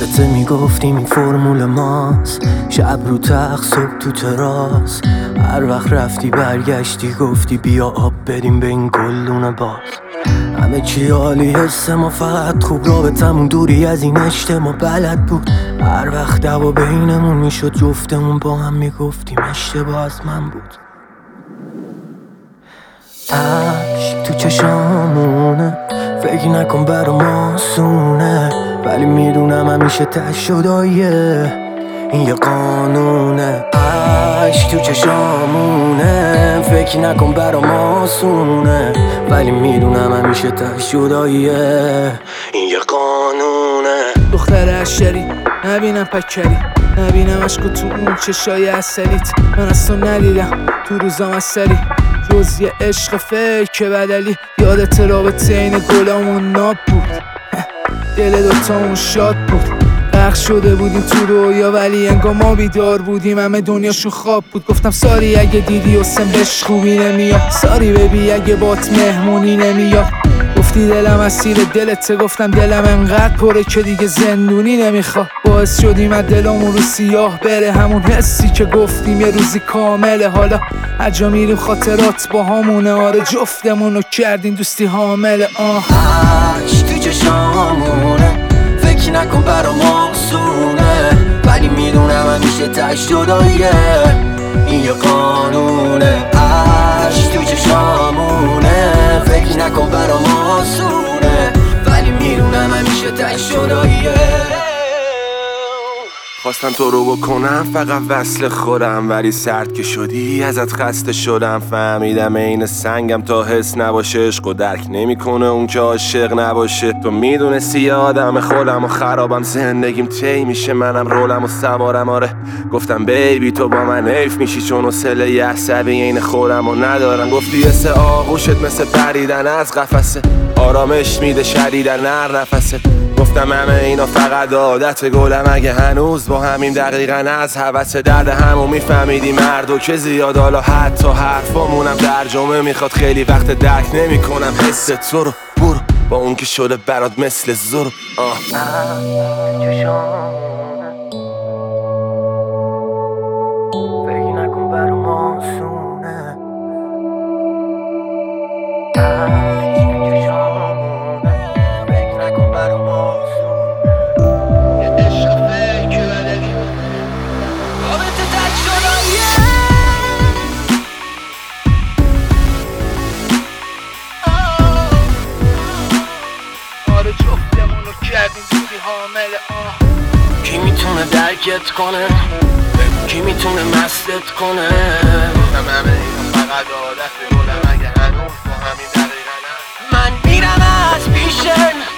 یادت می‌گفتیم این فرمول ماست. شب رو تخت صبح تو تراس. هر وقت رفتی برگشتی گفتی بیا آب بریم به این گلدون باز. همه چی عالی حس ما فقط خوب. رابطمون دوری از این ما بلد بود. هر وقت دوا بینمون می‌شد جفتمون با هم می‌گفتیم اشتباه از من بود. عشق تو چشامونه. فکر نکن برا ماسونه ولی می‌دونم همیشه شدایه این یه قانونه عشق تو چشامونه. فکر نکن برا ماسونه ولی می‌دونم همیشه شدایه این یه قانونه دختر اشری نبینم پکری. نبینم عشق تو اون چشای اصلیت من از تو ندیدم تو روزام اصلی جز یه عشق فکر بدلی. یادت رابطه این گلامون ناب بود دل دوتامون شاد بود. غرق شده بودیم تو رویا ولی انگار ما بیدار بودیم. همه دنیاشون خواب بود. گفتم ساری اگه دیدی و بهش خوبی نمیاد. ساری ببی اگه بات مهمونی نمیاد. گفتی دلم اسیر دلت گفتم دلم انقدر پره که دیگه زندونی نمی‌خواد. باعث شدیم از دلمون رو سیاه بره. همون حسی که گفتیم یه روزی کامله. حالا اجا میریم خاطرات با همونه. آره جفتمون رو کردیم دوستی حامله. آه. چشامونه فکر نکن برا سونه ولی می‌دونم همیشه تش جداییه. این یه قانونه. عشق تو چشامونه. فکر نکن برا سونه ولی می‌دونم همیشه تش جداییه. خواستم تو رو بکنم فقط وصل خورم ولی سرد که شدی ازت خسته شدم. فهمیدم عین سنگم تا حس نباشه عشق و درک نمی‌کنه. اون که عاشق نباشه. تو می‌دونستی آدم خودم و خرابم زندگیم تی میشه. منم رولم و سوارم آره. گفتم بیبی تو با من حیف میشی. چون یه عصبی عین خودم و ندارم. گفتی مثل آغوشت مثل پریدن از قفسه. آرامش میده شدیدن نر نفسه گفتم همه اینا فقط عادت گلم. اگه هنوز با همین دقیقا از حوث درد همو میفهمیدی مرد که زیاد. حالا حتی حرفامونم ترجمه می‌خواد. خیلی وقت درک نمی‌کنم. حس تو رو برو. با اون که شده برات مثل زور. آه. کی می‌تونه درکت کنه؟ کی می‌تونه مستت کنه؟ گفتم همه فقط عادت گلم اگه هنوز با همین دقیقا. من میرم از پیشن.